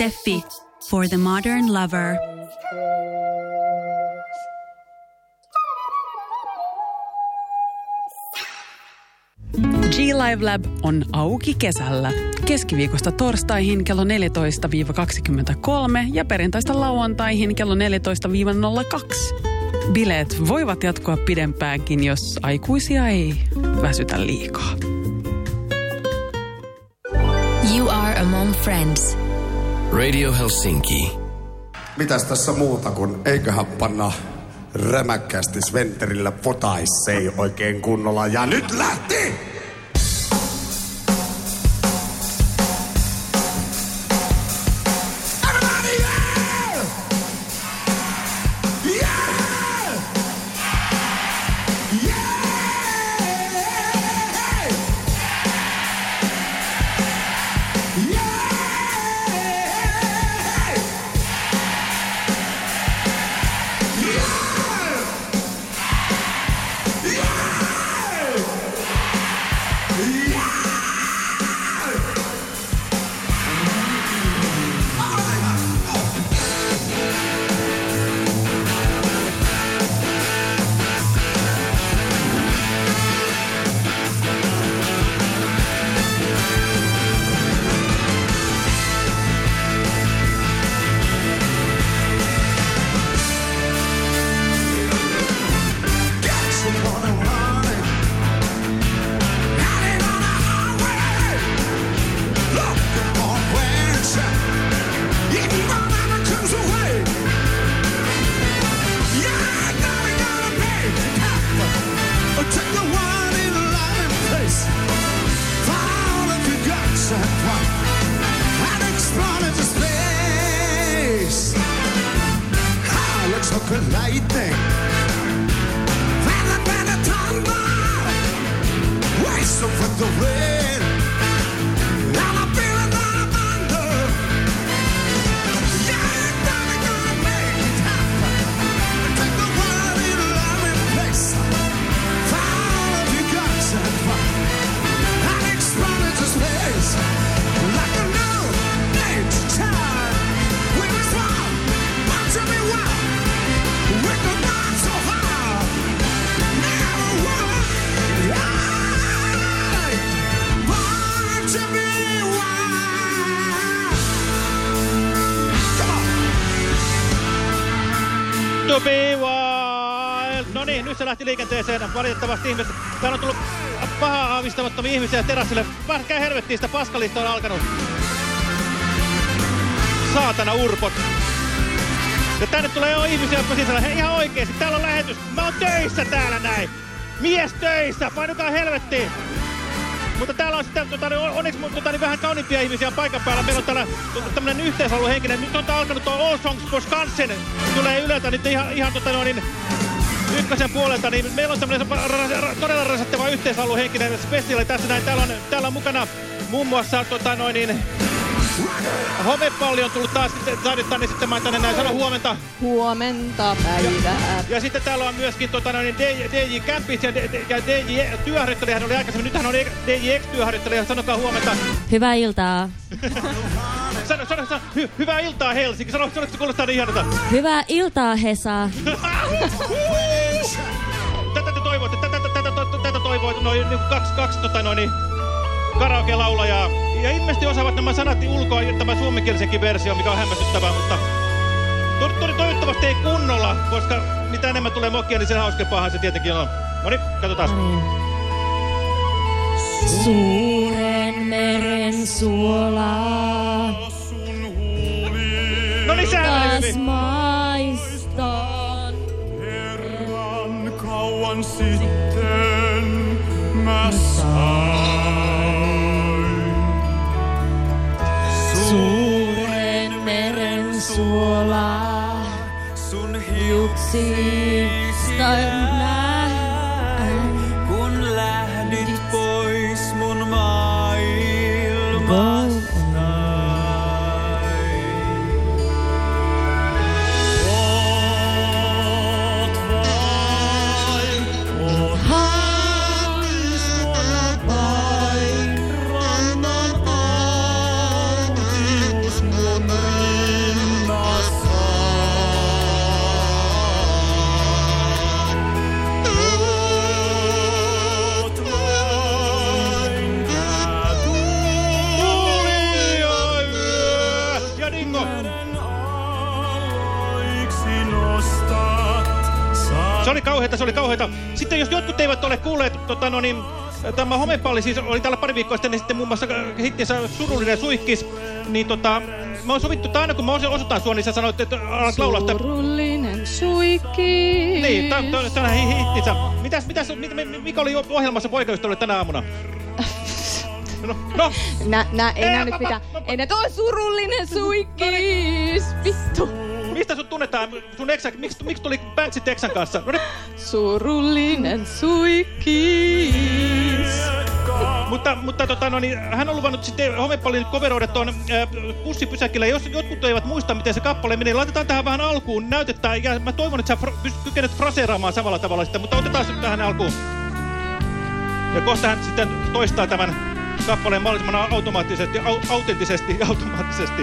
Steffi for the modern lover. G-Live Lab on auki kesällä. Keskiviikosta torstaihin kello 14-23 ja perjantaista lauantaihin kello 14-02. Bileet voivat jatkua pidempäänkin, jos aikuisia ei väsytä liikaa. You are among friends. Radio Helsinki. Mitäs tässä muuta kuin eiköhän panna rämäkkästi Sventerillä potaissei oikein kunnolla. Ja nyt lähti! Valitettavasti ihmiset. Täällä on tullut pahaa aavistamattomia ihmisiä terassille. Käy helvettiin, sitä paskalista on alkanut. Saatana urpot. Ja tänne tulee jo ihmisiä, jotka sisällä. Hei ihan oikeesti, täällä on lähetys. Mä oon töissä täällä näin. Mies töissä, painukaa helvettiin. Mutta täällä on sitten tota, niin on- onneksi tota, niin vähän kauniimpia ihmisiä paikan päällä. Meillä on täällä tämmönen yhteisaluehenkinen. Nyt on alkanut tuo All Songs for Skansen. Tulee yleltä nyt ihan, ihan tota, no, niin, ykkösen puolelta. Niin meillä on ra- todella rasattava yhteisaluehenkinen spesiaali tässä näin. Täällä on, täällä on mukana muun muassa tota, noin, niin, Homepalli on tullut taas saadettaan esittämään tänne näin. Sano huomenta. Huomenta päivää. Ja sitten täällä on myöskin tota, noin, DJ, DJ Campis ja, ja DJ työharjoittelija. Hän oli aikaisemmin, nyt hän on DJ X-työharjoittelija. Sanokaa huomenta. Hyvää iltaa. Sano, sano, sano hy, hyvää iltaa Helsinki. Sano, sano, se kuulostaa niin ihanalta. Hyvää iltaa, Hesa. Toivoitte, tätä, tätä, tätä, tätä, tätä toivoitte noin niin kaksi, kaksi tota, noin, niin, karaoke-laulajaa. Ja ilmeisesti osaavat nämä sanat ulkoa, tämä suomenkielisenkin versio, mikä on hämmästyttävää, mutta to, to, toivottavasti ei kunnolla, koska mitä enemmän tulee mokia, niin sen hauskempaahan se tietenkin on. No niin, katsotaan. Suuren meren suolaa No niin, sehän sitten mä sain. Suuren meren suolaa Sun hiuksista Se oli kauheita, se oli kauheita. Sitten jos jotkut eivät ole kuulleet, tota, no niin, tämä homepalli siis oli täällä pari viikkoa sitten, niin sitten muun muassa äh, hittinsä surullinen suihkis, niin tota, mä oon sovittu, että aina kun mä osoitan sua, niin sä sanoit, että alat laulaa, että... Surullinen suikki. Niin, on hittinsä. Mitäs, mitäs, mit, mikä oli ohjelmassa poikaystävälle tänä aamuna? No, no, Nä, nä, ei Ei, nää nyt pitää. Ei nää toi surullinen suikkis. Vittu. Mistä sut tunnetaan? Sun eksä, miksi, miksi tuli Bänksi Texan kanssa? No niin, Surullinen suikkis. Mutta, mutta tota, no, niin, hän on luvannut sitten homepallin coveroida tuon äh, bussipysäkillä. Jos jotkut eivät muista, miten se kappale menee, laitetaan tähän vähän alkuun, näytetään. Ja mä toivon, että sä kykenet fraseeraamaan samalla tavalla sitten, mutta otetaan se tähän alkuun. Ja kohta hän sitten toistaa tämän kappaleen mahdollisimman automaattisesti, au autenttisesti ja automaattisesti.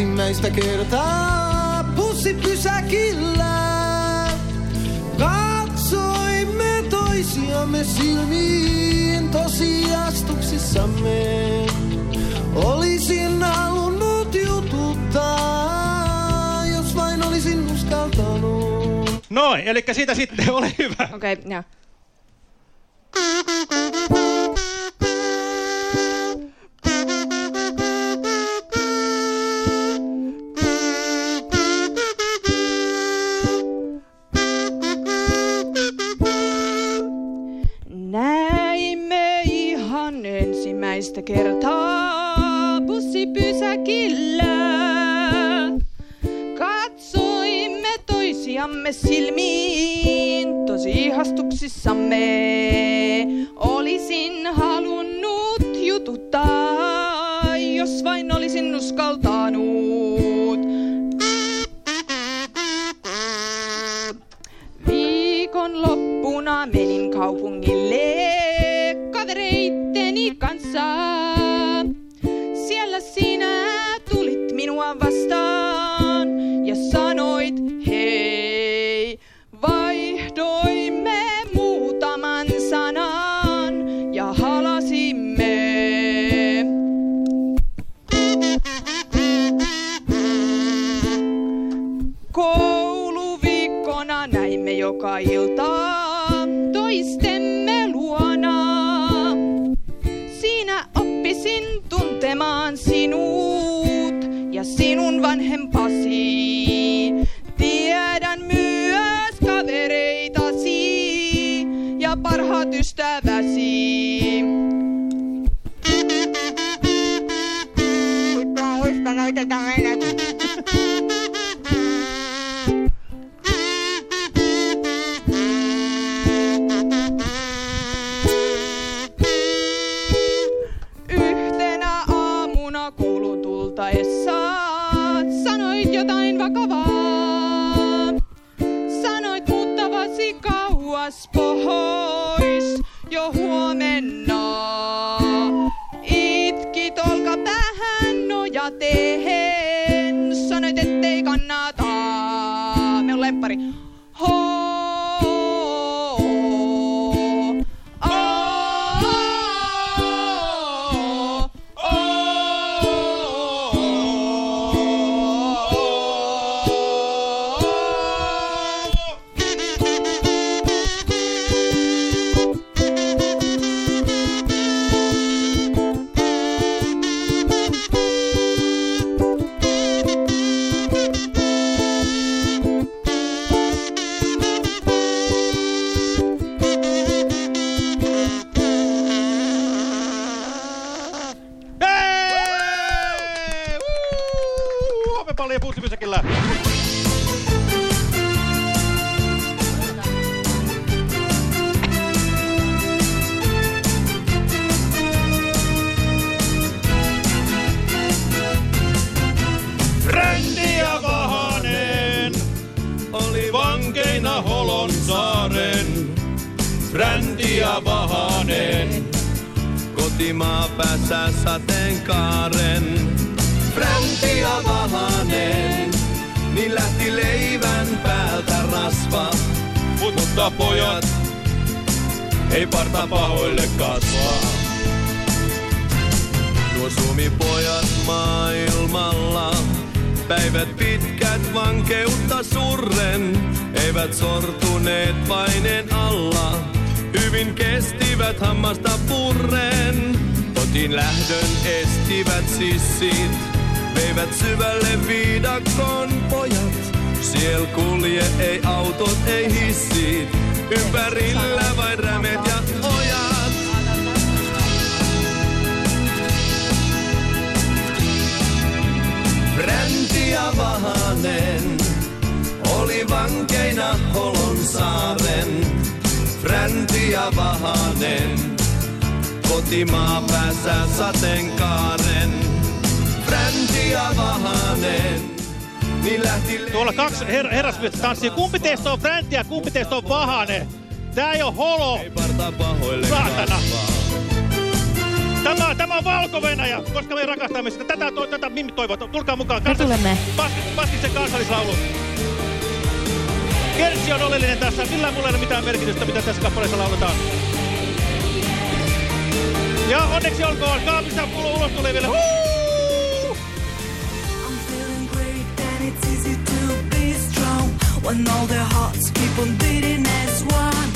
Ensimmäistä kertaa bussipysäkillä. Katsoimme toisiamme silmiin tosiastuksissamme. Olisin halunnut jututtaa, jos vain olisin uskaltanut. Noin, eli siitä sitten, ole hyvä. Okei, okay, joo. ensimmäistä kertaa bussipysäkillä. Katsoimme toisiamme silmiin tosi ihastuksissamme. Pois jo kotiin lähdön estivät sissit, veivät syvälle viidakon pojat. Siel kulje ei autot, ei hissit, ympärillä vain rämet ja ojat. Bränti ja Vahanen oli vankeina Holonsaaren. Fränti ja Vahanen kotimaa päässä sateenkaaren. Fränti ja Vahanen, niin lähti Tuolla kaksi her herrasmiestä tanssii. Kumpi teistä on Fränti ja kumpi teistä on Vahane? Tää ei oo holo. Ei parta pahoille Saatana. kasvaa. Tämä, tämä on Valko-Venäjä, koska me rakastamme sitä. Tätä, to, tätä Mimmi toivoo. Tulkaa mukaan. Me tulemme. Paskisen Paskisen kansallislaulu. Kertsi on oleellinen tässä. Millään mulla ei ole mitään merkitystä, mitä tässä kappaleessa lauletaan. Ja onneksi olkoon. Kaapista kuuluu ulos tulee vielä. Huu! I'm feeling great and it's easy to be strong when all their hearts keep on beating as one.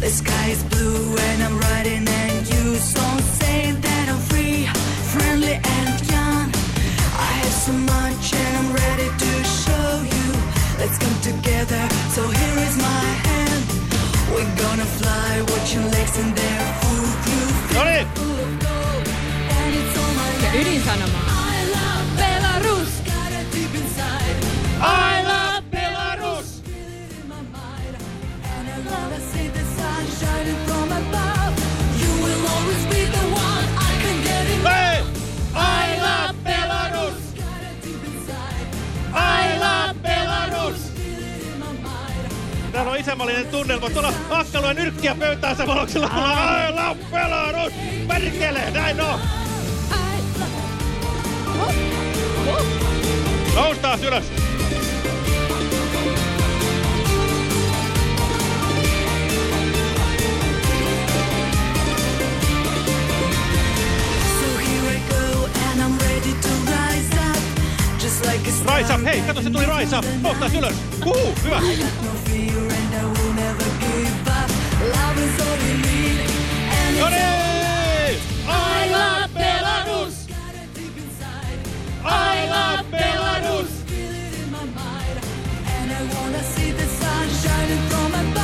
The sky is blue and I'm riding and you so say that I'm free, friendly and young. I have so much and I'm ready to show you. Let's come together, so here is my hand. We're gonna fly, watching lakes and their full. No niin. Ja land. ydinsanomaa. I love Belarus. I Isämallinen tunnelma. Tuolla hakkaluen nyrkkiä pöytään samaloksella. I love Belarus! Perkele, näin on! Noustaan ylös! Just like a star. Rise up, hei, kato se tuli Rise up. Noustaan ylös. Uhu, hyvä. No I. Love niin! I Belarus. I love Belarus!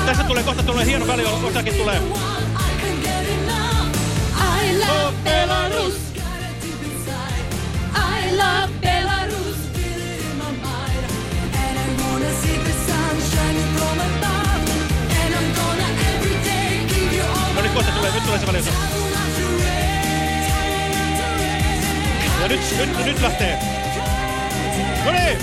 Tässä tulee kohta tulee hieno väliosakin tulee. The one I love Belarus. Deep inside. I love Belarus. Kohta tulee, nyt tulee se väliosa. Ja nyt, nyt, nyt lähtee. No niin!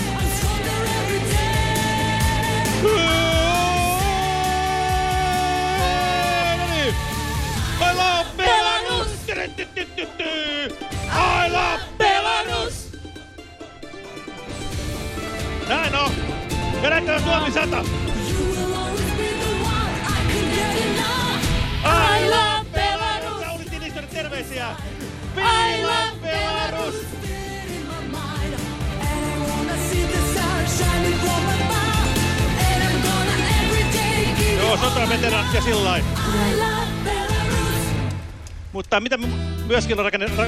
I love Belarus! I love Belarus! Näin on. Näyttää Suomi 100. I love Belarus! Sauli Tinistölle terveisiä. I love Belarus! Joo, sotaveteraanit ja sillain. Mutta mitä me myöskin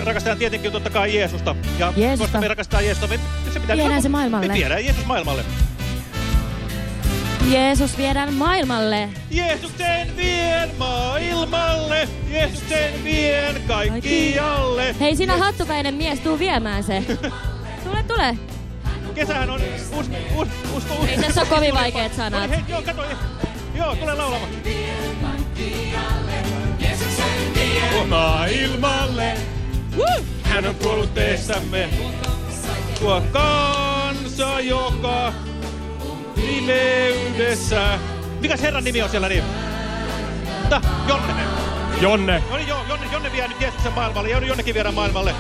rakastetaan tietenkin totta kai Jeesusta. Ja Jeesusta. koska me rakastetaan Jeesusta, me, se pitää Viedään se maailmalle. Me viedään Jeesus maailmalle. Jeesus viedään maailmalle. Jeesuksen vien maailmalle, Jeesuksen vien kaikkialle. Hei, sinä hattupäinen mies, tuu viemään se. Tule, tule. Kesähän on us, us, usko, usko. Ei tässä ole kovin vaikeat sanat. Niin, hei, joo, kato. Joo, tule laulamaan. Maailmalle, hän on kuollut teissämme. Tuo kansa, joka pimeydessä. Mikäs herran nimi on siellä niin? Ta, Jonne. Jonne. No niin, joo, Jonne, Jonne vie nyt Jeesuksen maailmalle. Jonne, Jonnekin viedään maailmalle.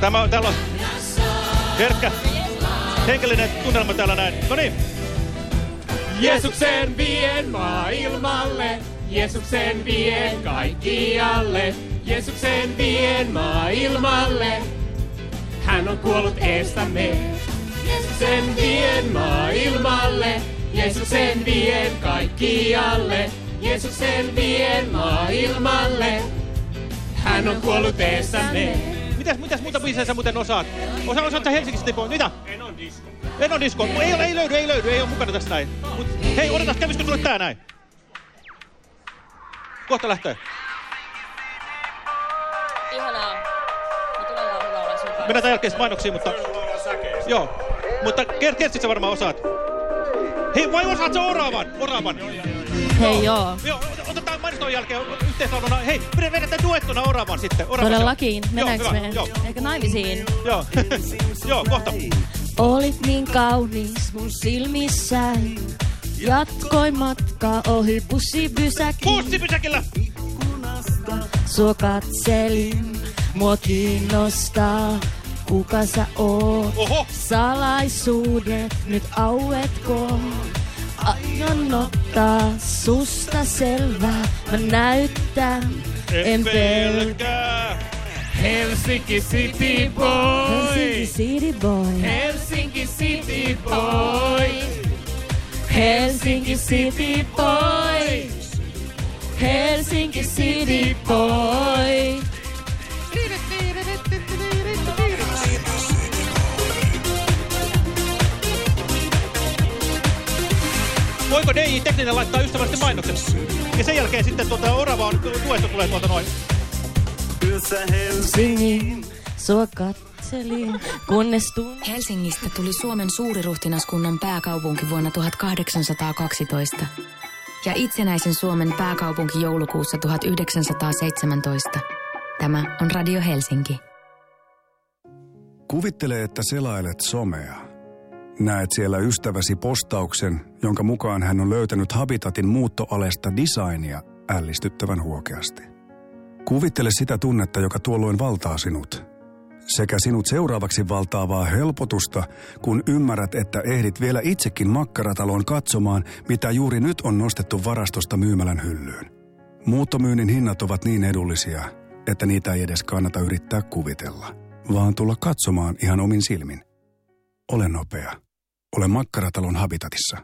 Tämä on, täällä on herkkä, Henkilöinen tunnelma täällä näin. No niin. Jeesuksen vien maailmalle, Jeesuksen vien kaikkialle, Jeesuksen vien maailmalle. Hän on kuollut eestämme. Jeesuksen vien maailmalle, Jeesuksen vien kaikkialle, Jeesuksen vien maailmalle. Hän on kuollut eestämme. Mitäs, mitäs muuta biisejä sä muuten osaat? Osa, osaat sä Helsingistä Tipo? Mitä? En on disko. En on disko. Ei, ole, ei löydy, ei löydy, ei ole mukana tässä näin. Mut, hei, odotas, kävisikö sulle tää näin? Kohta lähtee. Mennään tämän jälkeen mainoksiin, mutta... Joo. Mutta Kert, Kertsit sä varmaan osaat. Hei, vai osaat sä oravan? Oravan. Hei joo. Joo, otetaan mainoston jälkeen yhteislauluna. Hei, vedetään duettona oravan sitten. Oravan Todellakin. Joo, Mennäänkö hyvä, me Joo, ehkä naimisiin? joo. joo, kohta. Olit niin kaunis mun silmissäin. Jatkoin matkaa ohi bussipysäkin. Bussipysäkillä! Sua katselin, mua kiinnostaa, kuka sä oot. Oho! Salaisuudet nyt auetko? Aion ottaa susta selvää, mä näytän, en pelkää. Helsinki City Boy. Helsinki City Boy. Helsinki City Boy. Helsinki City Boy. Helsinki City Boy. Voiko DJ Tekninen laittaa ystävällisesti mainokset? Ja sen jälkeen sitten tuota orava on, tuesto tulee tuolta noin. Singin, sua katselin, kunnes tunnin. Helsingistä tuli Suomen suuriruhtinaskunnan pääkaupunki vuonna 1812 ja itsenäisen Suomen pääkaupunki joulukuussa 1917. Tämä on Radio Helsinki. Kuvittele, että selailet somea. Näet siellä ystäväsi postauksen, jonka mukaan hän on löytänyt Habitatin muuttoalesta designia ällistyttävän huokeasti. Kuvittele sitä tunnetta, joka tuolloin valtaa sinut. Sekä sinut seuraavaksi valtaavaa helpotusta, kun ymmärrät, että ehdit vielä itsekin makkarataloon katsomaan, mitä juuri nyt on nostettu varastosta myymälän hyllyyn. Muuttomyynnin hinnat ovat niin edullisia, että niitä ei edes kannata yrittää kuvitella, vaan tulla katsomaan ihan omin silmin. Ole nopea. Ole makkaratalon habitatissa.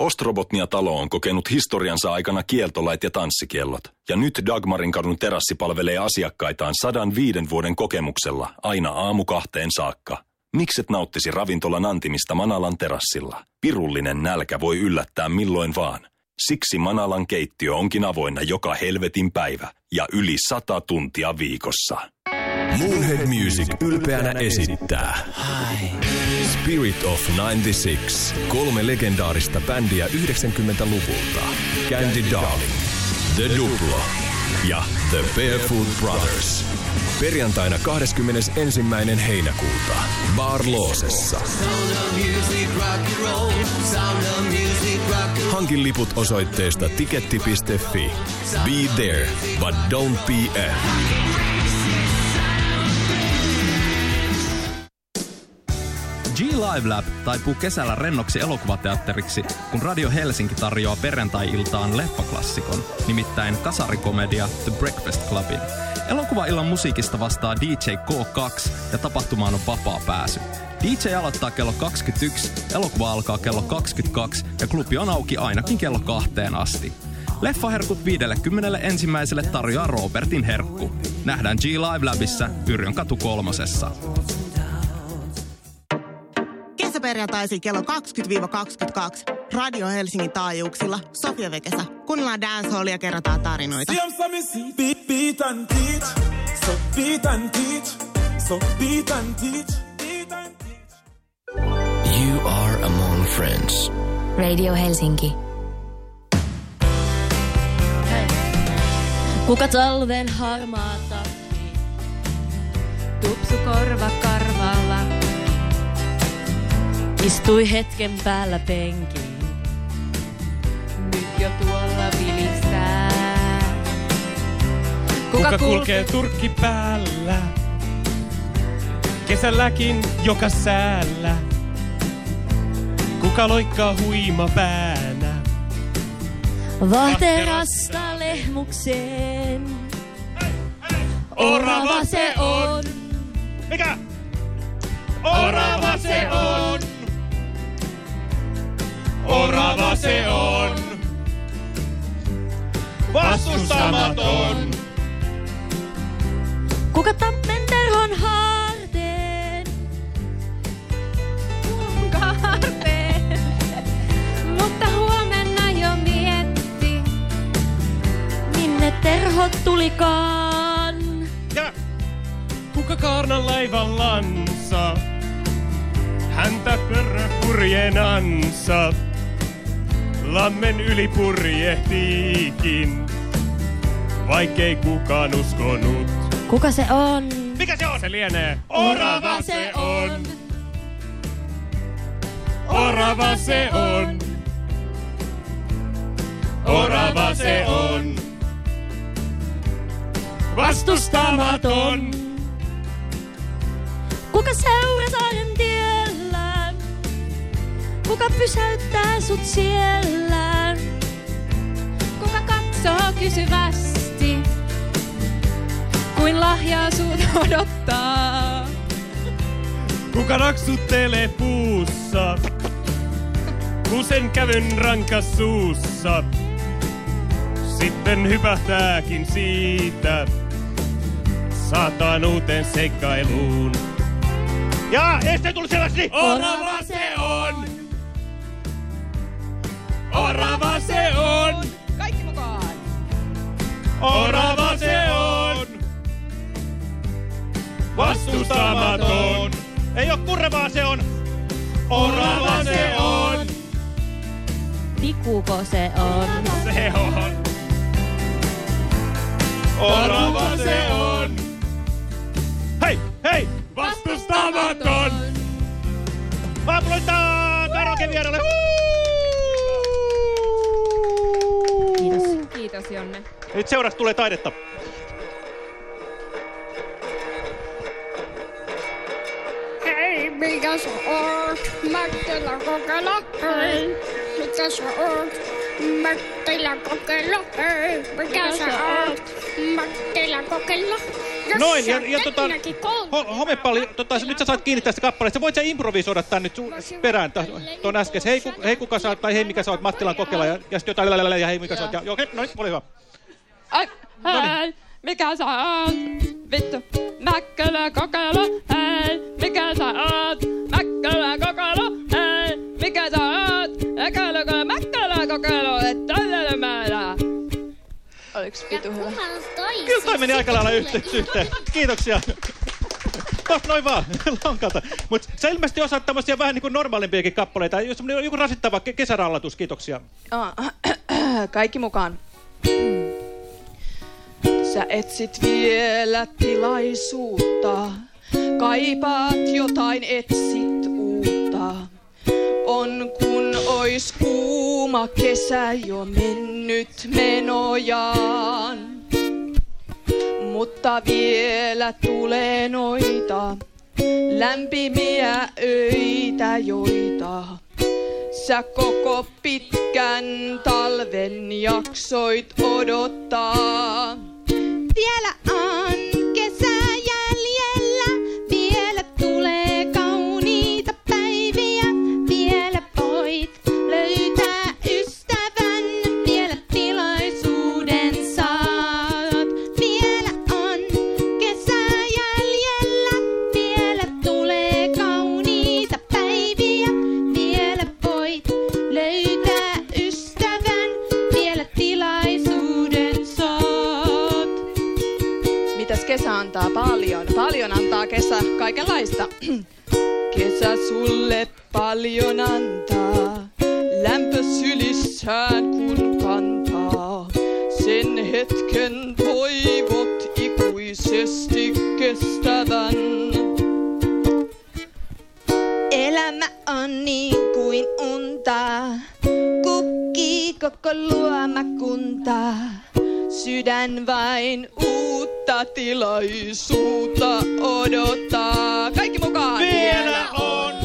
Ostrobotnia-talo on kokenut historiansa aikana kieltolait ja tanssikiellot. Ja nyt Dagmarin kadun terassi palvelee asiakkaitaan 105 vuoden kokemuksella aina aamu kahteen saakka. Mikset nauttisi ravintolan antimista Manalan terassilla? Pirullinen nälkä voi yllättää milloin vaan. Siksi Manalan keittiö onkin avoinna joka helvetin päivä ja yli sata tuntia viikossa. Moonhead Music ylpeänä esittää Spirit of 96. Kolme legendaarista bändiä 90-luvulta. Candy Darling, The Duplo ja The Barefoot Brothers. Perjantaina 21. heinäkuuta Barloosessa. Hankin liput osoitteesta tiketti.fi. Be there, but don't be a. G-Live Lab taipuu kesällä rennoksi elokuvateatteriksi, kun Radio Helsinki tarjoaa perjantai-iltaan leffaklassikon, nimittäin kasarikomedia The Breakfast Clubin. Elokuvaillan musiikista vastaa DJ K2 ja tapahtumaan on vapaa pääsy. DJ aloittaa kello 21, elokuva alkaa kello 22 ja klubi on auki ainakin kello kahteen asti. Leffaherkut 50 ensimmäiselle tarjoaa Robertin herkku. Nähdään G-Live Labissa Yrjön katu kolmosessa. Kesäperjantaisin kello 20-22 Radio Helsingin taajuuksilla Sofia Vekesä. Kuunnellaan dancehallia ja kerrotaan tarinoita. Beat, beat and teach. So beat and teach. So beat and teach. You are among friends. Radio Helsinki. Kuka talven harmaata? Tupsu korva karvalla. Istui hetken päällä penkiin. Nyt jo tuolla vilistää. Kuka kulkee turkki päällä? Kesälläkin joka säällä. Kuka loikkaa huima päänä? Vahterasta lehmukseen. Orava se on. Mikä? Orava se on. Orava se on. Vastustamaton. Kuka tappen terhon haarteen? Kaarteen. Mutta huomenna jo mietti, minne terhot tulikaan. Ja. Kuka kaarnan laivan lansa? Häntä pörrö purjenansa. Lammen yli purjehtiikin, vaikkei kukaan uskonut. Kuka se on? Mikä se on? Se lienee. Orava se on. Orava se on. Orava se on. Vastustamaton. Kuka pysäyttää sut siellä? Kuka katsoo kysyvästi? Kuin lahjaa sut odottaa? Kuka raksuttelee puussa? Kusen kävyn rankas suussa. Sitten hypähtääkin siitä. Saataan uuteen seikkailuun. Ja, este tuli selvästi! Orava Orava se on! Kaikki mukaan! Orava se on! Vastustamaton! Ei oo kurrevaa, se on! Orava se on! Tikuko se on? Se on! Orava se on! Hei, hei! Vastustamaton! Vaapuloittaa karaoke vieralle! Kiitos. Jonne. Nyt seuraavaksi tulee taidetta. Hei, mikä sä oot? Mättilä kokeilla, hei. Mikä sä oot? Mättilä kokeilla, hei. Mikä sä oot? Mättilä kokeilla. Jos Noin, ja, ja tota, homepalli, tota, nyt sä saat kiinni tästä kappaleesta. Voit sä improvisoida tän nyt sun perään ta- ton äsken. Hei, ku, hei kuka sä oot, tai hei mikä sä oot, Mattilan kokeilla, ja, ja sitten jotain lälälälä, ja hei mikä sä oot, ja joo, okei, no niin, ole hyvä. Ai, hei, mikä sä oot? Vittu, Mäkkälä kokeilu, hei, mikä sä oot? Oliks vitu hyvä? Kyllä toi meni aika lailla yhteen. yhteen. Kiitoksia. Tos noin vaan, lonkalta. Mutta sä ilmeisesti osaat tämmöisiä vähän niin kuin normaalimpiakin kappaleita. Jos semmoinen joku rasittava ke- kesärallatus, kiitoksia. Kaikki mukaan. Sä etsit vielä tilaisuutta, kaipaat jotain, etsit. On kun ois kuuma kesä jo mennyt menojaan. Mutta vielä tulee noita lämpimiä öitä, joita Sä koko pitkän talven jaksoit odottaa. Vielä on paljon? Antaa kesä kaikenlaista. Kesä sulle paljon antaa, lämpö sylissään kun kantaa. Sen hetken toivot ikuisesti kestävän. Elämä on niin kuin unta, kukkii koko luomakunta. Sydän vain uutta tilaisuutta odottaa. Kaikki mukaan! Vielä on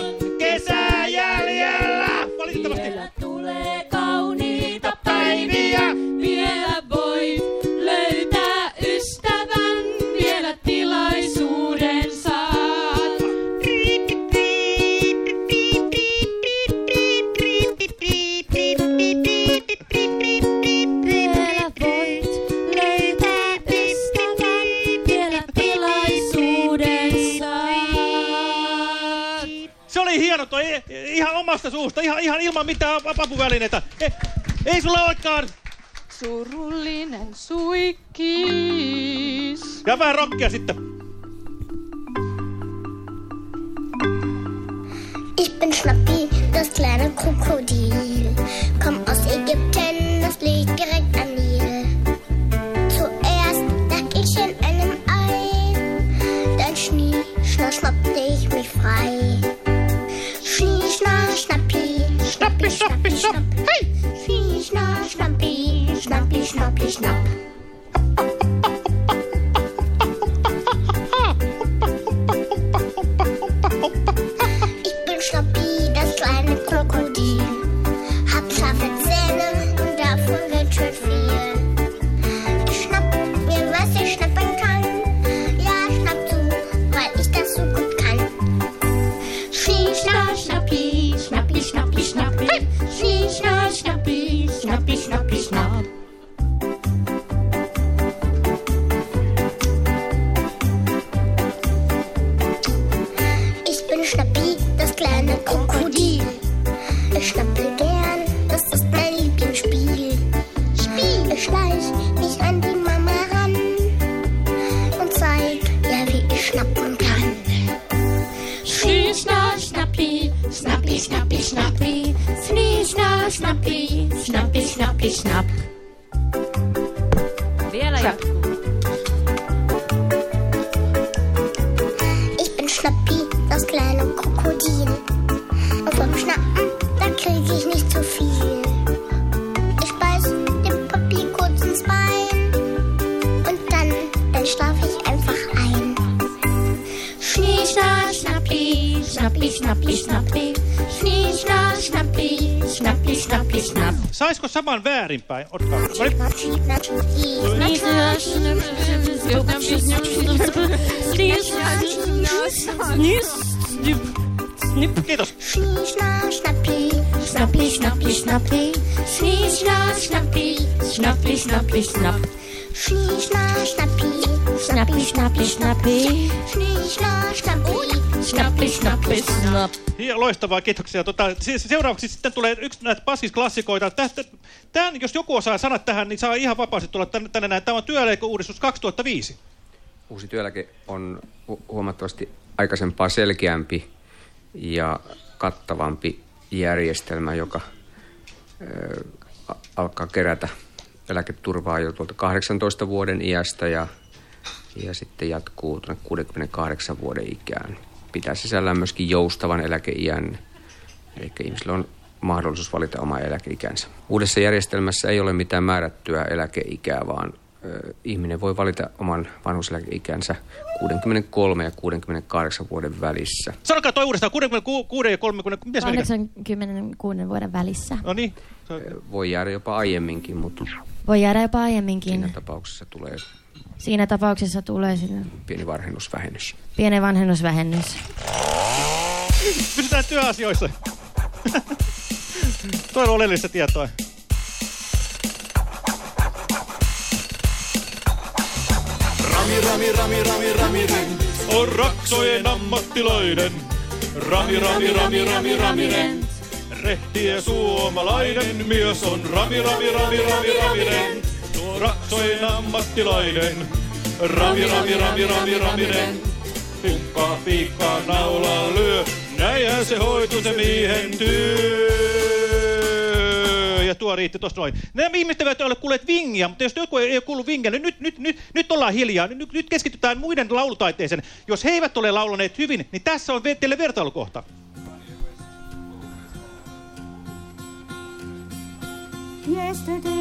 ihan omasta suusta, ihan, ihan ilman mitään ap- apuvälineitä. Ei, ei sulla olekaan. Surullinen suikkis. Ja vähän rockia sitten. Ich bin Schnappi, das kleine Krokodil. Komm aus Ägypten, das liegt direkt am schnappi, schnappi, schnapp. Hey! Schnie, schna, schnappi, schnappi, schnappi, schnappi, schnappi, schnapp. Schnie, schna, schnappi, schnappi, schnappi, schnappi. Schnie, schna, schnappi, schnappi, schnappi, schnapp. Hieno, loistavaa, kiitoksia. Tota, siis seuraavaksi sitten tulee yksi näitä Paskis-klassikoita. Tästä, jos joku osaa sanat tähän, niin saa ihan vapaasti tulla tänne, tänne näin. Tämä on työeläkeuudistus 2005. Uusi työeläke on hu- huomattavasti aikaisempaa selkeämpi ja kattavampi järjestelmä, joka ö, alkaa kerätä eläketurvaa jo tuolta 18 vuoden iästä ja, ja sitten jatkuu tuonne 68 vuoden ikään. Pitää sisällään myöskin joustavan eläkeiän, eli ihmisillä on mahdollisuus valita oma eläkeikänsä. Uudessa järjestelmässä ei ole mitään määrättyä eläkeikää, vaan ö, ihminen voi valita oman vanhuseläkeikänsä 63 ja 68 vuoden välissä. Sanokaa toi uudestaan, 66 ja 30, miten se meni? 86 vuoden välissä. No niin. Voi jäädä jopa aiemminkin, mutta Voi jäädä jopa aiemminkin. siinä tapauksessa tulee Siinä tapauksessa tulee sinne pieni varhennusvähennys. pieni vanhennusvähennys. Pysytään työasioissa. Toi on oleellista tietoa. Rami, rami, rami, rami, rami, rent. On raksojen ammattilainen. Rami, rami, rami, rami, rami, rent. Rehti ja suomalainen mies on rami, rami, rami, rami, rami, rent. Tuo raksojen ammattilainen. Rami, rami, rami, rami, rami, rent. Pukkaa, piikkaa, naulaa lyö. Näinhän se hoituu se miehen työ. Ja tuo riitti tuossa noin. Nämä ihmiset eivät ole kuulleet vingiä, mutta jos joku ei ole kuullut vingiä, niin nyt, nyt, nyt, nyt ollaan hiljaa. Nyt, nyt keskitytään muiden laulutaiteeseen. Jos he eivät ole laulaneet hyvin, niin tässä on teille vertailukohta. Yesterday,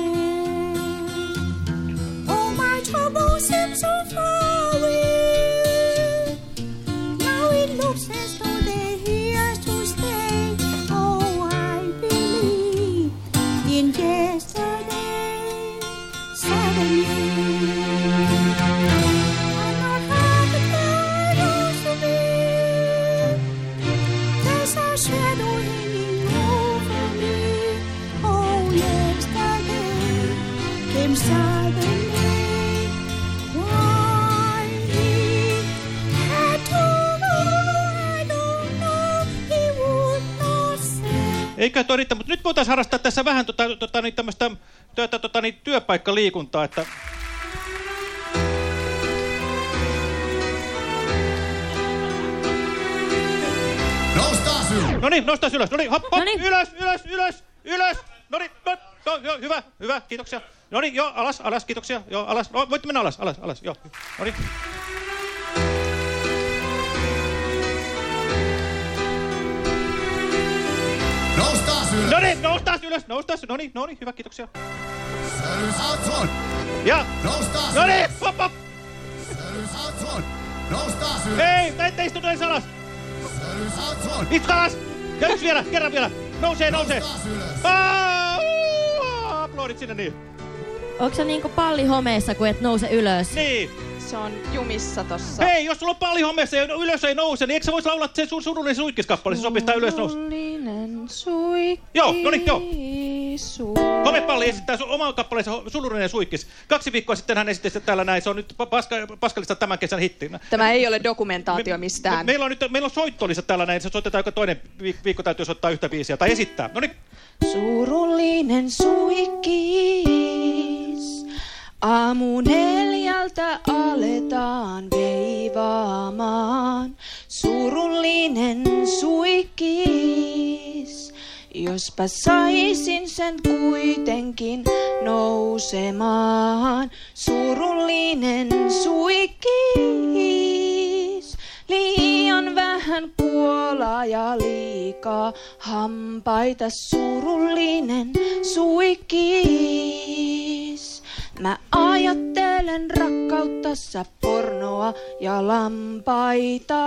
all my troubles seem so far voitaisiin harrastaa tässä vähän tota, tota, niin, tämmöistä työtä, tota, niin, työpaikkaliikuntaa, että... Ylös. No niin, noustaan ylös. No niin, hop, hop, ylös, ylös, ylös, ylös. No niin, no, no, joo, hyvä, hyvä, kiitoksia. No niin, joo, alas, alas, kiitoksia. Joo, alas. No, voitte mennä alas, alas, alas, joo. No niin. No niin, noustaan ylös, noustaan No niin, no niin, hyvä, kiitoksia. Sölyshaltson. Ja. No Noustaan ylös. niin, hop, hop. Sölyshaltson. Noustaan ylös. Ei, te ette istu edes alas. Sölyshaltson. Istu alas. Ja yksi vielä, kerran vielä. Nousee, nousee. Aa, uu, Aplodit sinne niin. Onko se niinku palli homeessa, kun et nouse ylös? Niin. Se on jumissa tossa. Hei, jos sulla on paljon hommessa ja ylös ei nouse, niin eikö sä vois laulaa sen sun surullinen suikkiskappale? Se sopii sitä ylös nousu. Surullinen suikki. Joo, no niin, joo. Homepalli esittää sun oman kappaleensa Surullinen suikkis. Kaksi viikkoa sitten hän esitti sitä täällä näin. Se on nyt pa- paska, Paskalista tämän kesän hitti. Tämä ei ole dokumentaatio mistään. Meillä on nyt meillä on soittolista täällä näin. Se soitetaan joka toinen viik- viikko täytyy soittaa yhtä biisiä tai esittää. No niin. Surullinen suikkis, aamu neljältä aletaan veivaamaan. Surullinen suikkis, jospa saisin sen kuitenkin nousemaan. Surullinen suikkis, liian vähän kuola ja liikaa hampaita. Surullinen suikkis. Mä ajattelen rakkauttassa pornoa ja lampaita.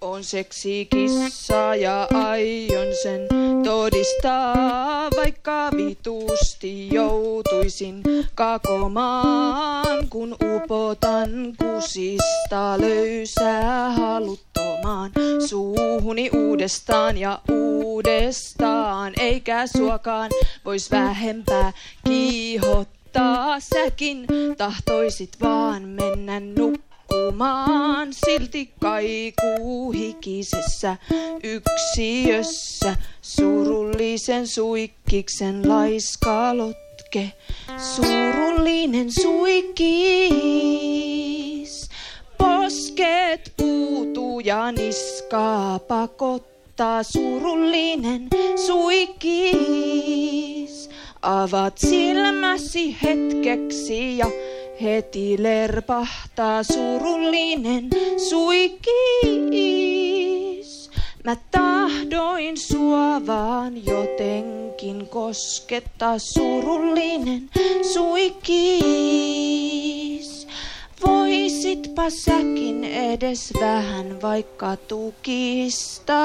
On seksi kissa ja aion sen todistaa, vaikka vitusti joutuisin kakomaan, kun upotan kusista löysää haluttomaan suuhuni uudestaan ja uudestaan, eikä suokaan vois vähempää kiihottaa. Säkin tahtoisit vaan mennä nukkumaan, silti kaikuu hikisessä yksiössä. Surullisen suikkiksen laiskalotke, surullinen suikkis. Posket puutuu ja niskaa pakottaa surullinen suikkis. Avaat silmäsi hetkeksi ja heti lerpahtaa surullinen suikkis. Mä tahdoin sua vaan jotenkin koskettaa surullinen suikkis. Voisitpa säkin edes vähän vaikka tukistaa.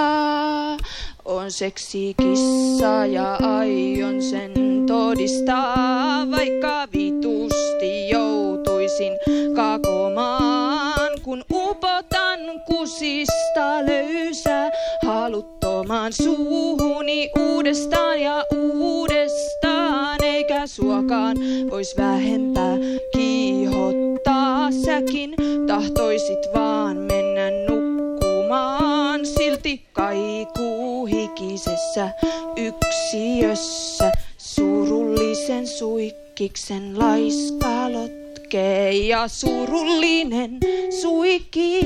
On seksi kissa ja aion sen todistaa, vaikka vitusti joutuisin kakomaan, kun upotan kusista löysää haluttomaan suuhuni uudestaan ja uudestaan, eikä suokaan vois vähempää kiihottaa. Säkin tahtoisit vaan mennä nukkumaan, silti kaikuu hikisessä yksiössä. Surullisen suikkiksen laiskalotke ja surullinen suikkis.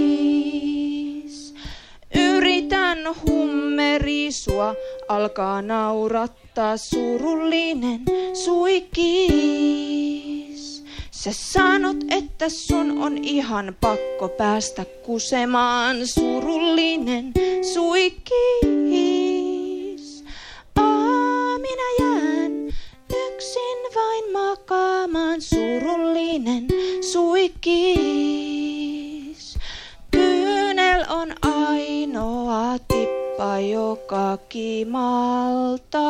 Yritän hummerisua, alkaa naurattaa surullinen suikkis. Sä sanot, että sun on ihan pakko päästä kusemaan surullinen suikkis. Yksin vain makaamaan surullinen suikkis. Kyynel on ainoa tippa, joka kimaltaa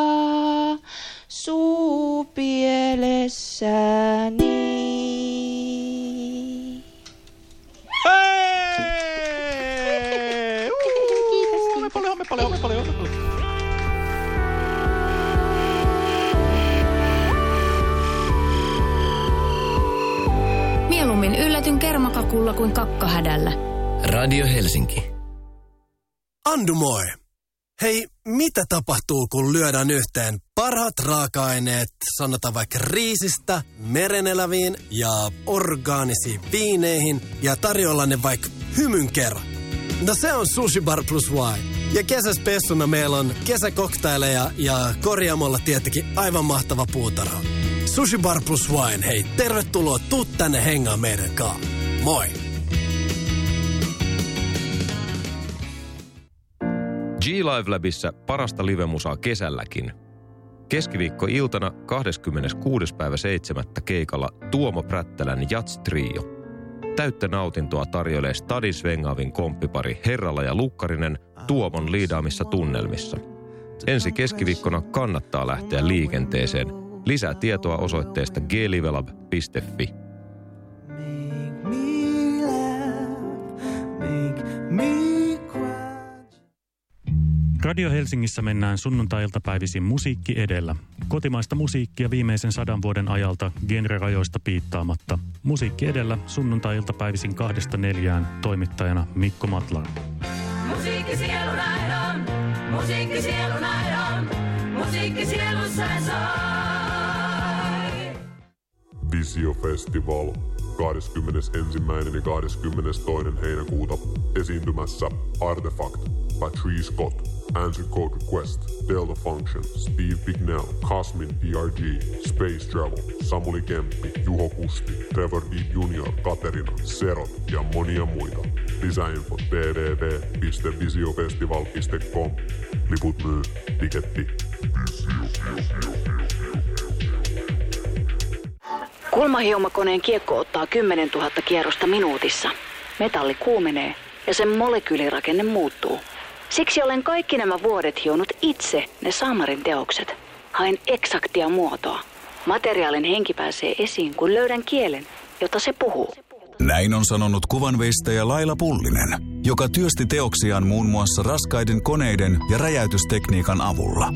suupielessäni. Hei! Kiitos. Hommepalli, hommepalli, hommepalli, hommepalli. Mieluummin yllätyn kermakakulla kuin kakkahädällä. Radio Helsinki. Andumoi. Hei, mitä tapahtuu, kun lyödään yhteen parhaat raaka-aineet, sanotaan vaikka riisistä, mereneläviin ja orgaanisiin viineihin ja tarjolla ne vaikka hymyn kerran? No se on Sushi Bar plus Y. Ja kesäspessuna meillä on kesäkoktaileja ja korjaamolla tietenkin aivan mahtava puutarha. Sushi Bar plus Wine, hei tervetuloa, tuu tänne hengaan meidän kaa. Moi! G-Live Labissa parasta livemusaa kesälläkin. Keskiviikko-iltana 26. päivä 7. keikalla Tuomo Prättälän Jats Trio. Täyttä nautintoa tarjoilee Stadin Svengaavin komppipari Herrala ja Lukkarinen Tuomon liidaamissa tunnelmissa. Ensi keskiviikkona kannattaa lähteä liikenteeseen. Lisää tietoa osoitteestaglivelab.fi. Radio Helsingissä mennään sunnuntai-iltapäivisin musiikki edellä. Kotimaista musiikkia viimeisen sadan vuoden ajalta genrerajoista piittaamatta. Musiikki edellä sunnuntai-iltapäivisin kahdesta neljään toimittajana Mikko Matlar. Musiikki sielun aidon, musiikki sielun aidon, musiikki sielussa soi. Visio Festival 21. ja 22. heinäkuuta esiintymässä Artefact, Patrice Scott, Answer Code Request, Delta Function, Steve Bignell, Cosmin PRG, Space Travel, Samuli Kemppi, Juho Kusti, Trevor D. Jr., Katerina, Serot ja monia muita. Lisäinfo www.visiofestival.com. Liput myy tiketti. Kulmahiomakoneen kiekko ottaa 10 000 kierrosta minuutissa. Metalli kuumenee ja sen molekyylirakenne muuttuu. Siksi olen kaikki nämä vuodet hionut itse ne Saamarin teokset. Haen eksaktia muotoa. Materiaalin henki pääsee esiin, kun löydän kielen, jota se puhuu. Näin on sanonut kuvanveistäjä Laila Pullinen, joka työsti teoksiaan muun muassa raskaiden koneiden ja räjäytystekniikan avulla.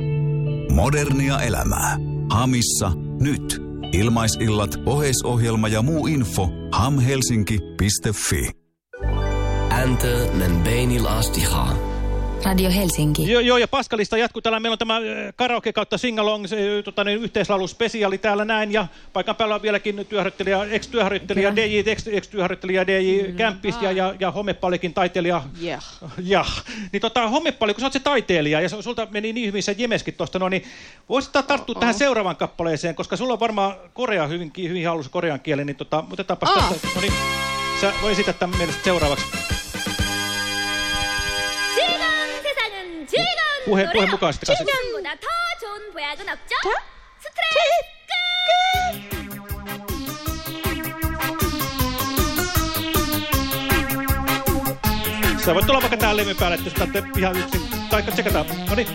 Modernia elämää. Hamissa nyt. Ilmaisillat, oheisohjelma ja muu info hamhelsinki.fi. Enter men beinil astihaa. Radio Helsinki. Joo, joo, ja Paskalista jatkuu. Täällä meillä on tämä äh, karaoke kautta singalong, se, tota, niin, yhteislauluspesiaali täällä näin. Ja paikan päällä on vieläkin työharjoittelija, ex-työharjoittelija DJ, ex-työharjoittelija DJ mm, Kämppis ja, ja, ja Homepallikin taiteilija. Yeah. Ja, niin tota, Homepalli, kun sä oot se taiteilija ja sulta meni niin hyvin se jemeskin tuosta, no niin voisit tarttua oh, tähän seuraavaan kappaleeseen, koska sulla on varmaan korea hyvin, hyvin hallussa korean kieli, niin tota, otetaanpas Ah. tästä. No niin, sä voi esität tämän mielestä seuraavaksi. Puhe, 노래로 puhe mukaan sitten kanssa. 지금보다 더 좋은 보약은 없죠? 스트레스 Sä voit tulla vaikka täällä levyn päälle, että jos täältä ihan yksin. Taikka tsekataan. No niin.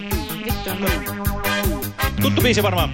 Tuttu biisi varmaan.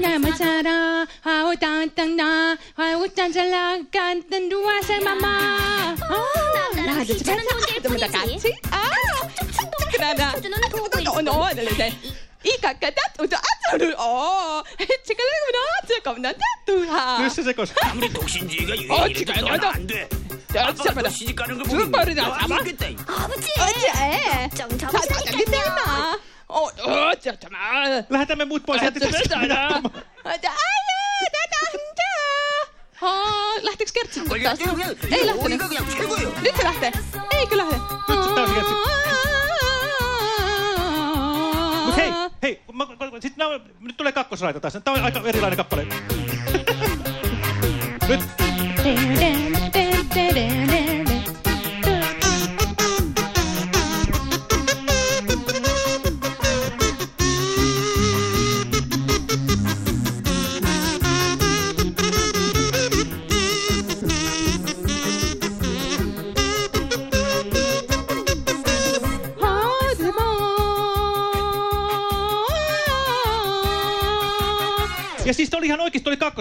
남남을 사랑 아우 땅땅나 아우 짠잘라 깐딴 누아살 마마 나도 괜찮은 존재일 뿐이지 그나나 너너 알려줘 이 가까다 또또 아저를 어 지금은 그렇지 겁나 다투하 글쎄 제거 아무리 독신지가 유행이니까 안돼 아빠가 또 시집 가는 거 보면 눈 빠르다 잡아 아버지 어째 정정상이 끝나 Oh, oh, Lähetämme muut pois. Lähteekö kertsi taas? Ei lähtenyt. Nyt se lähtee. Eikö lähde? Nyt hei, hei. Nyt tulee kakkosraita taas. Tämä on aika erilainen kappale. Nyt.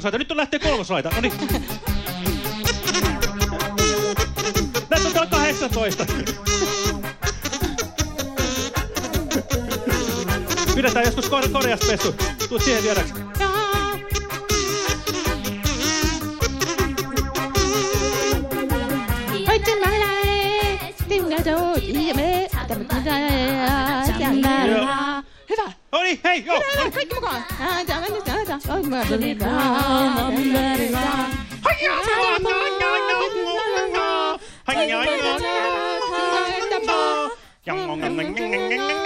Kakkosaita. Nyt on lähtee kolmosaita. No niin. Tässä on täällä 18. Pidetään joskus Kore Koreasta pessu. Tuut siihen vieraksi. No niin, hei, joo. Hyvä, kaikki mukaan. 니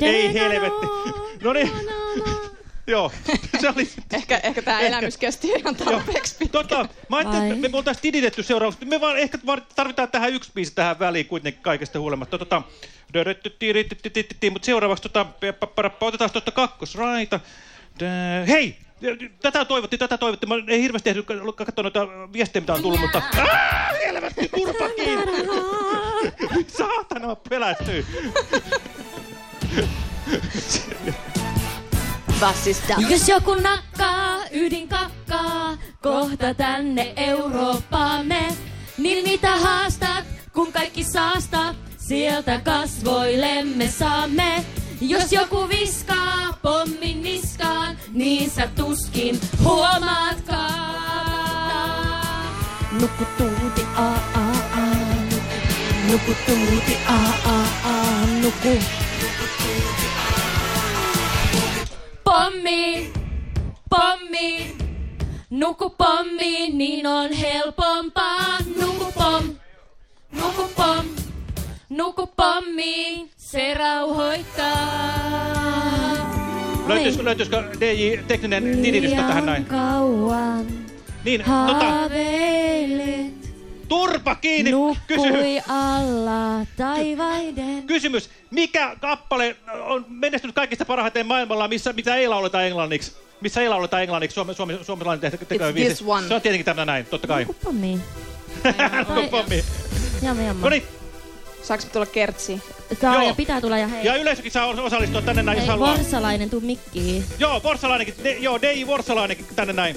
Ei helvetti. No niin. Joo, se oli... Ehkä, ehkä tämä elämys kesti ihan tarpeeksi pitkä. Tota, mä ajattelin, että me oltaisiin tiditetty seuraavaksi. Me vaan ehkä tarvitaan tähän yksi biisi tähän väliin kuitenkin kaikesta huolimatta. Tota, mutta seuraavaksi tota, otetaan tuosta kakkosraita. Hei! Tätä toivottiin, tätä toivottiin. Mä ei hirveästi ehdy katsoa noita viestejä, mitä on tullut, mutta... Ää, helvetti, turpa kiinni! Saatana, mä pelästyin. Bassista. Jos joku nakkaa ydinkakkaa kohta tänne Eurooppaamme, niin mitä haastat, kun kaikki saasta sieltä kasvoillemme saamme? Jos joku viskaa pommin niskaan, niin sä tuskin huomaatkaan. Nuku tuuti a a a, nuku tuuti a a a, nuku. Pommi, pommi, nuku pommi, niin on helpompaa. Nuku pom, nuku pom, nuku pommi, se rauhoittaa. Löytyisikö, löytyisikö DJ tekninen tididistä tähän näin? kauan Niin, tota, turpa kiinni! nukkui alla taivaiden. Kysymys, mikä kappale on menestynyt kaikista parhaiten maailmalla, missä, mitä ei lauleta englanniksi? Missä ei lauleta englanniksi, Suome, Suome, suomalainen te tekee It's viisi. this one. Se on tietenkin tämä näin, totta kai. Pommi. Nuku pommi. Jamma, jamma. No niin, Saanko tulla kertsiin? Saa Joo. ja pitää tulla ja hei. ja yleisökin saa osallistua tänne näin, jos Hei, haluaa. Vorsalainen, tuu mikkiin. Joo, Vorsalainenkin, de, joo, DJ Vorsalainenkin tänne näin.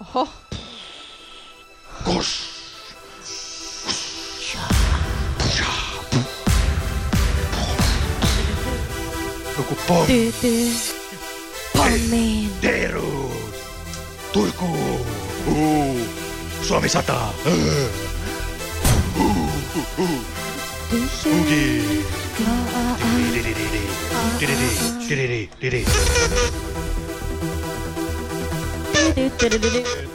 Oho. Kos. Joku pom. Pommiin. Teeruus. Turku. Uu. Suomi sata. Uu. Uu. Uu. Uki. Uu. Diriri, diriri, diriri. Diriri.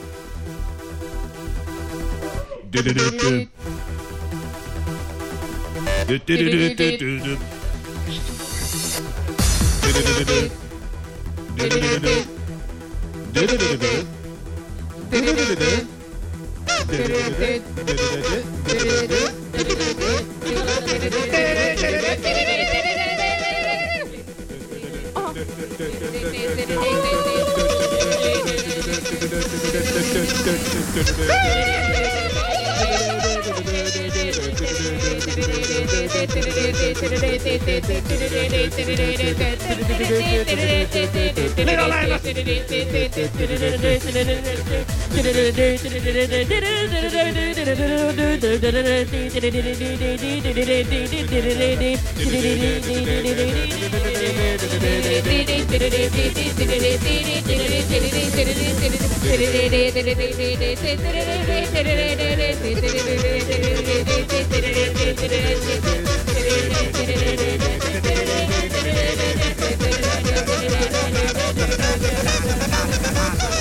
Little Lamb! Ha ha ha ha!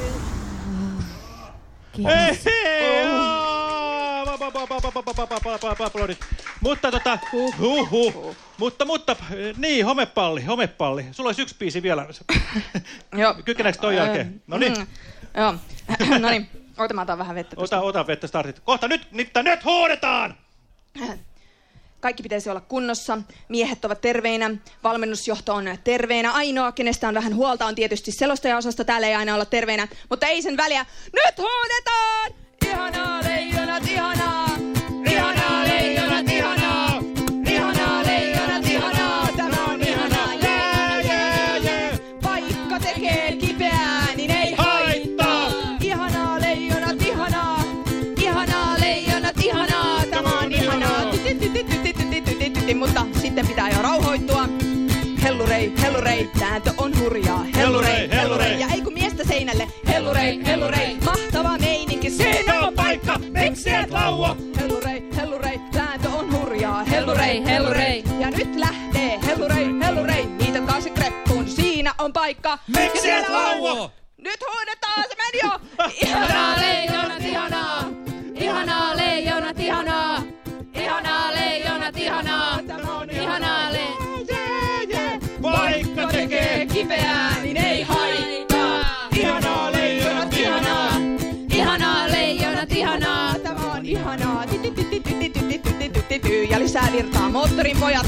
Kiitos. Oh! Mutta tota, huhu. Mutta, mutta, niin, homepalli, homepalli. Sulla olisi yksi biisi vielä. Kykeneekö toi jälkeen? Äh, no niin. Mm, joo, no niin. Ota, mä otan vähän vettä. Ota, ota vettä startit. Kohta nyt, nyt, nyt huudetaan! kaikki pitäisi olla kunnossa, miehet ovat terveinä, valmennusjohto on terveinä. Ainoa, kenestä on vähän huolta, on tietysti selostajaosasto, täällä ei aina olla terveinä, mutta ei sen väliä. Nyt huudetaan! Ihanaa leijonat, ihanaa! Sääntö on hurjaa. Hellurei, hellurei. Ja ei kun miestä seinälle. Hellurei, hellurei. Mahtava meininki. Siinä on paikka. Miksi et laua? Hellurei, hellurei. Sääntö on hurjaa. Hellurei, hellurei. Ja nyt lähtee. Hellurei, hellurei. Niitä taas kreppuun. Siinä on paikka. Miksi et laua? Nyt huudetaan, se meni jo! Ihanaa leijonat, ihanaa! Ihanaa leijonat, ihanaa! kipeää, niin ei haittaa. Ihanaa leijonat, ihanaa. Ihanaa leijonat, ihanaa. Tämä on ihanaa. Ja lisää virtaa moottorin pojat.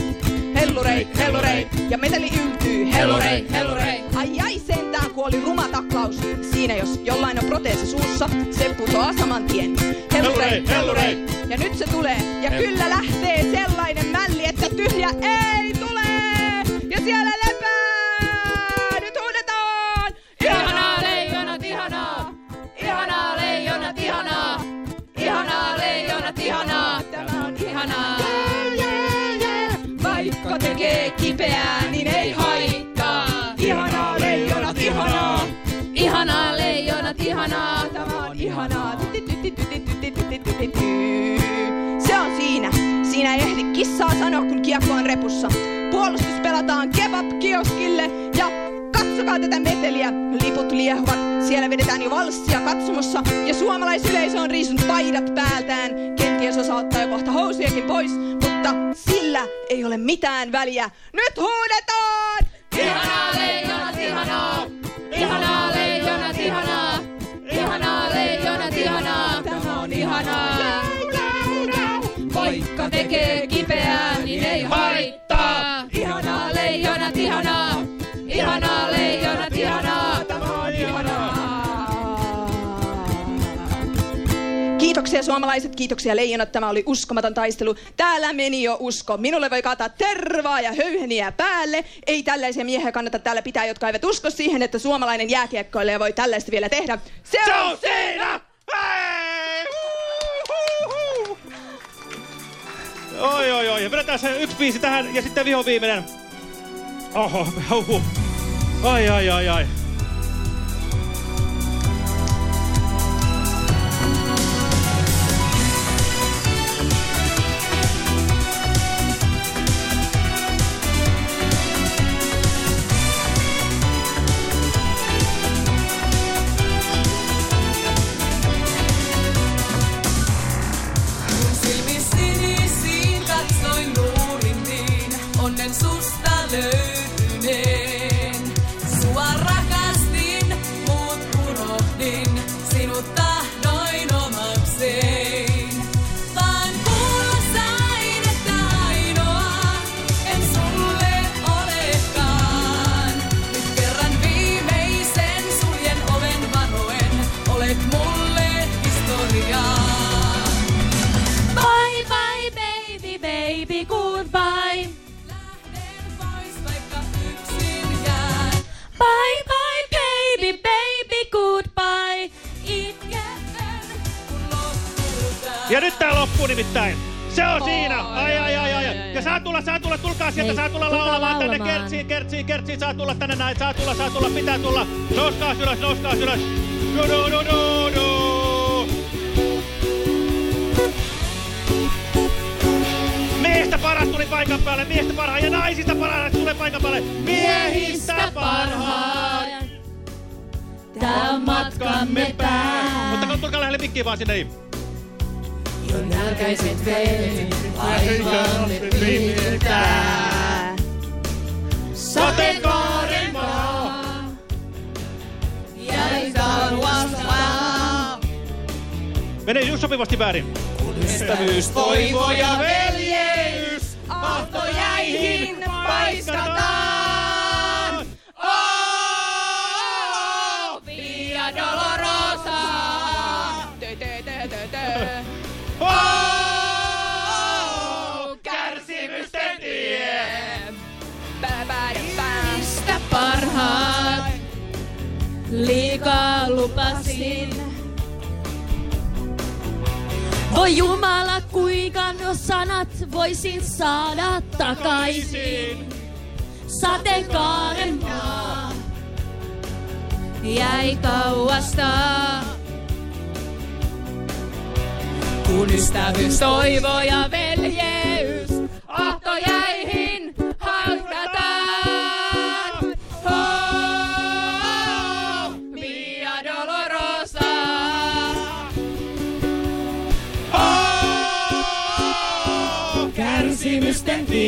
Hellurei, hellurei. Ja meteli yltyy. Hellurei, hellurei. Ai ai sentään, kun oli ruma taklaus. Siinä jos jollain on proteesi suussa, se putoaa saman tien. Hellurei, hellurei. Ja nyt se tulee. Ja kyllä lähtee sellainen mälli, että tyhjä ei tule. Ja siellä lepää. Vaikka tekee kipeää, niin ei haittaa. Ihanaa leijonat, ihanaa. Ihanaa leijonat, ihanaa. Tämä on ihanaa. Se on siinä. Siinä ei ehdi kissaa sanoa, kun kiekko on repussa. Puolustus pelataan kebab-kioskille ja katsokaa tätä meteliä. Liput liehuvat, siellä vedetään jo valssia katsomossa ja suomalaisyleisö on riisunut paidat päältään. Kenties osa ottaa jo kohta housujakin pois, mutta sillä ei ole mitään väliä. Nyt huudetaan! Ihanaa leijonat, ihanaa. Ihanaa leijonat, ihanaa. Ihanaa leijonat, ihanaa. Tämä on ihanaa. Vaikka tekee kipeää, niin ei haittaa. Kiitoksia suomalaiset, kiitoksia leijonat. Tämä oli uskomaton taistelu. Täällä meni jo usko. Minulle voi kaataa tervaa ja höyheniä päälle. Ei tällaisia miehiä kannata täällä pitää, jotka eivät usko siihen, että suomalainen jääkiekkoilija voi tällaista vielä tehdä. Se, Se on siinä! Oi, oi, oi. Vedetään se yksi biisi tähän ja sitten viho viimeinen. Oho, huhu. Ai, ai, ai, ai. Ylös. No, no, no, no, no. Miestä paras tuli paikan päälle, miestä parhaa ja naisista paras tulee paikan päälle. Miehistä parhaat. Tää on matkamme pää. Mutta tulkaa lähelle mikkiin vaan sinne. niin. Väärin. Ystävyys, toivo ja Voi Jumala, kuinka nuo sanat voisin saada takaisin. Sateenkaaren maa jäi kauasta. Kun ystävyys, toivo ja veljeys ahtojäihin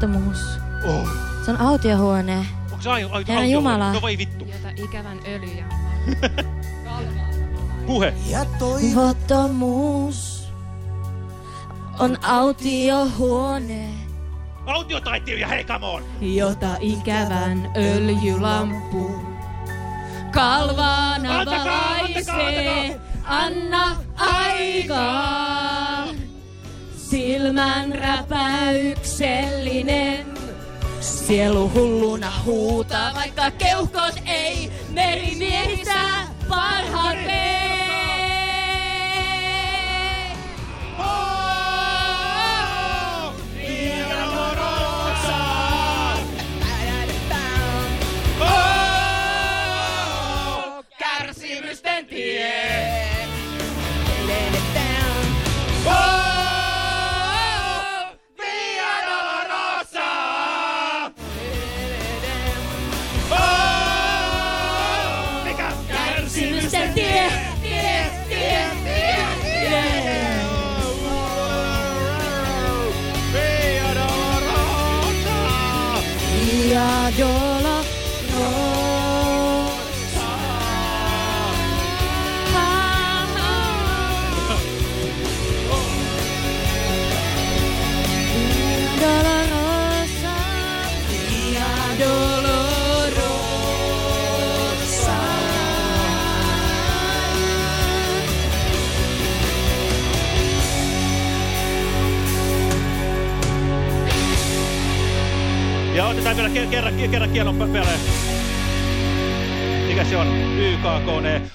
Toivottomuus. Oh. Se on autiohuone. Onko se ai, ai, Herra autiohuone? Jumala. No voi vittu. Jota ikävän öljyä. Puhe. Toivottomuus on autiohuone. Autiotaitio ja hei, come on! jota ikävän öljylampu kalvaana Antakaa, valaisee. Anna aikaa, silmän räpäyksellinen. Sielu hulluna huutaa, vaikka keuhkot ei merimiehistä parhaat Ja otetaan vielä ke kerran, kerran kielon päälle. Mikä se on? YKKN.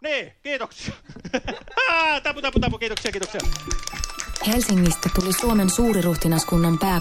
Niin, kiitoksia. tapu, tapu, tapu, kiitoksia, kiitoksia. Helsingistä tuli Suomen suuriruhtinaskunnan pääkaupunki.